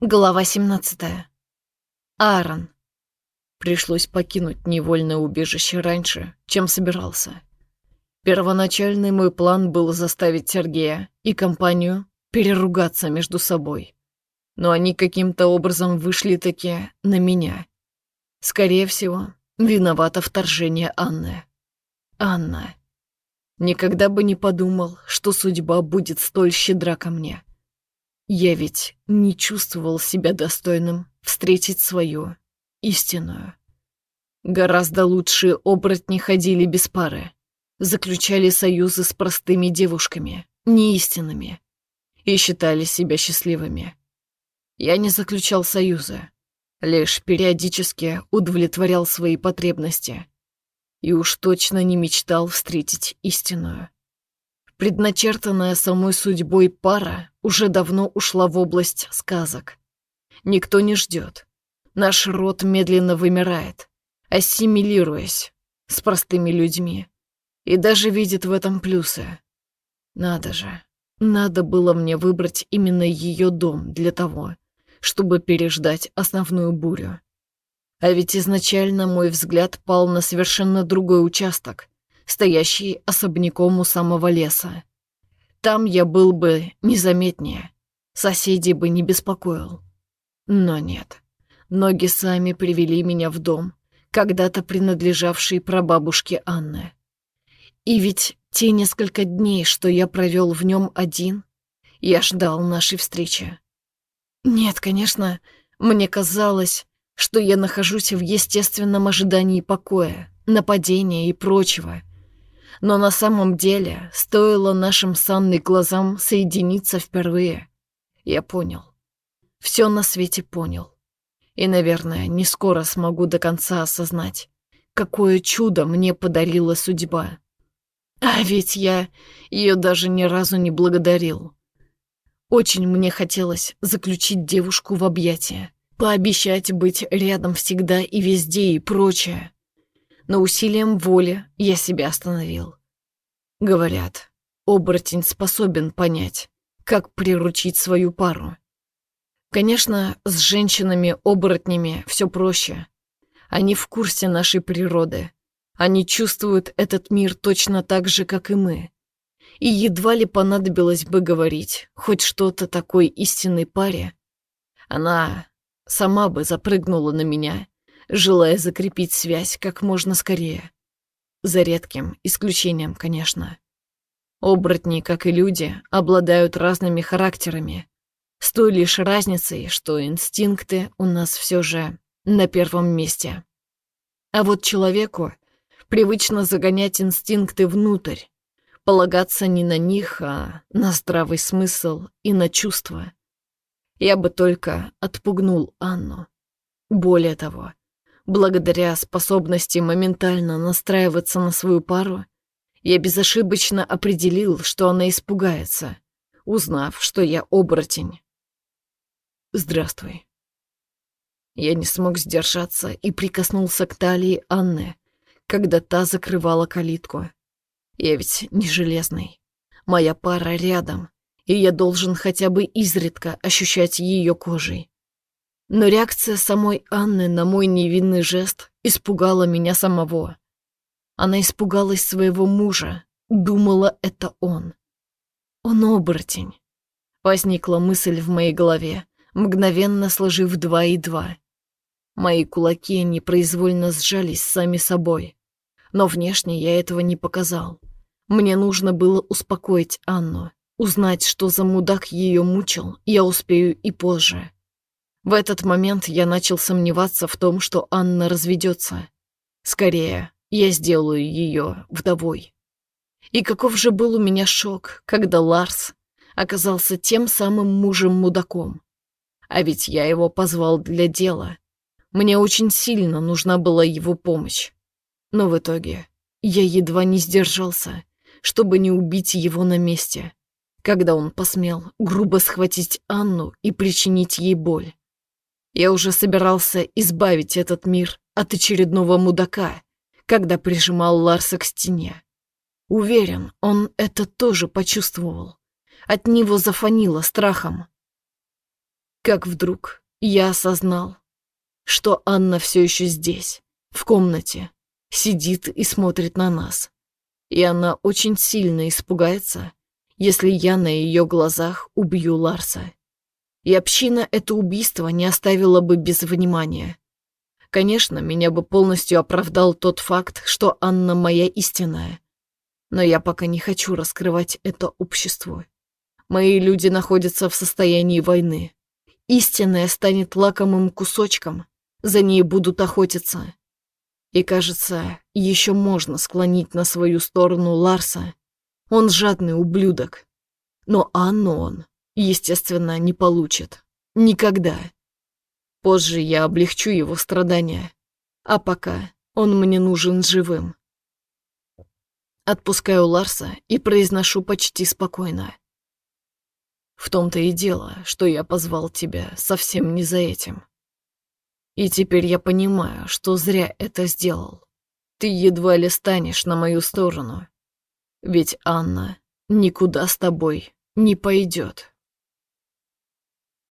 Глава 17. Аарон. Пришлось покинуть невольное убежище раньше, чем собирался. Первоначальный мой план был заставить Сергея и компанию переругаться между собой. Но они каким-то образом вышли таки на меня. Скорее всего, виновато вторжение Анны. Анна. Никогда бы не подумал, что судьба будет столь щедра ко мне. Я ведь не чувствовал себя достойным встретить свою истинную. Гораздо лучшие оборотни ходили без пары, заключали союзы с простыми девушками, неистинными, и считали себя счастливыми. Я не заключал союза, лишь периодически удовлетворял свои потребности и уж точно не мечтал встретить истинную. Предначертанная самой судьбой пара уже давно ушла в область сказок. Никто не ждет. Наш род медленно вымирает, ассимилируясь с простыми людьми. И даже видит в этом плюсы. Надо же, надо было мне выбрать именно ее дом для того, чтобы переждать основную бурю. А ведь изначально мой взгляд пал на совершенно другой участок, стоящий особняком у самого леса. Там я был бы незаметнее, соседей бы не беспокоил. Но нет, ноги сами привели меня в дом, когда-то принадлежавший прабабушке Анны. И ведь те несколько дней, что я провел в нем один, я ждал нашей встречи. Нет, конечно, мне казалось, что я нахожусь в естественном ожидании покоя, нападения и прочего — но на самом деле, стоило нашим с Анной глазам соединиться впервые, я понял. Все на свете понял. И, наверное, не скоро смогу до конца осознать, какое чудо мне подарила судьба. А ведь я ее даже ни разу не благодарил. Очень мне хотелось заключить девушку в объятия, пообещать быть рядом всегда и везде и прочее но усилием воли я себя остановил. Говорят, оборотень способен понять, как приручить свою пару. Конечно, с женщинами-оборотнями все проще. Они в курсе нашей природы. Они чувствуют этот мир точно так же, как и мы. И едва ли понадобилось бы говорить хоть что-то такой истинной паре. Она сама бы запрыгнула на меня желая закрепить связь как можно скорее. За редким исключением, конечно. Оборотни, как и люди, обладают разными характерами, с той лишь разницей, что инстинкты у нас все же на первом месте. А вот человеку привычно загонять инстинкты внутрь, полагаться не на них, а на здравый смысл и на чувства. Я бы только отпугнул Анну. Более того, Благодаря способности моментально настраиваться на свою пару, я безошибочно определил, что она испугается, узнав, что я оборотень. «Здравствуй». Я не смог сдержаться и прикоснулся к талии Анны, когда та закрывала калитку. Я ведь не железный. Моя пара рядом, и я должен хотя бы изредка ощущать ее кожей. Но реакция самой Анны на мой невинный жест испугала меня самого. Она испугалась своего мужа, думала, это он. Он оборотень. Возникла мысль в моей голове, мгновенно сложив два и два. Мои кулаки непроизвольно сжались сами собой. Но внешне я этого не показал. Мне нужно было успокоить Анну. Узнать, что за мудак ее мучил, я успею и позже. В этот момент я начал сомневаться в том, что Анна разведется. Скорее, я сделаю ее вдовой. И каков же был у меня шок, когда Ларс оказался тем самым мужем-мудаком. А ведь я его позвал для дела. Мне очень сильно нужна была его помощь. Но в итоге я едва не сдержался, чтобы не убить его на месте, когда он посмел грубо схватить Анну и причинить ей боль. Я уже собирался избавить этот мир от очередного мудака, когда прижимал Ларса к стене. Уверен, он это тоже почувствовал. От него зафонило страхом. как вдруг я осознал, что Анна все еще здесь, в комнате, сидит и смотрит на нас. И она очень сильно испугается, если я на ее глазах убью Ларса. И община это убийство не оставила бы без внимания. Конечно, меня бы полностью оправдал тот факт, что Анна моя истинная. Но я пока не хочу раскрывать это обществу. Мои люди находятся в состоянии войны. Истинная станет лакомым кусочком, за ней будут охотиться. И кажется, еще можно склонить на свою сторону Ларса. Он жадный ублюдок. Но Анну он, естественно, не получит. Никогда. Позже я облегчу его страдания. А пока он мне нужен живым. Отпускаю Ларса и произношу почти спокойно. В том-то и дело, что я позвал тебя совсем не за этим. И теперь я понимаю, что зря это сделал. Ты едва ли станешь на мою сторону. Ведь Анна никуда с тобой не пойдет.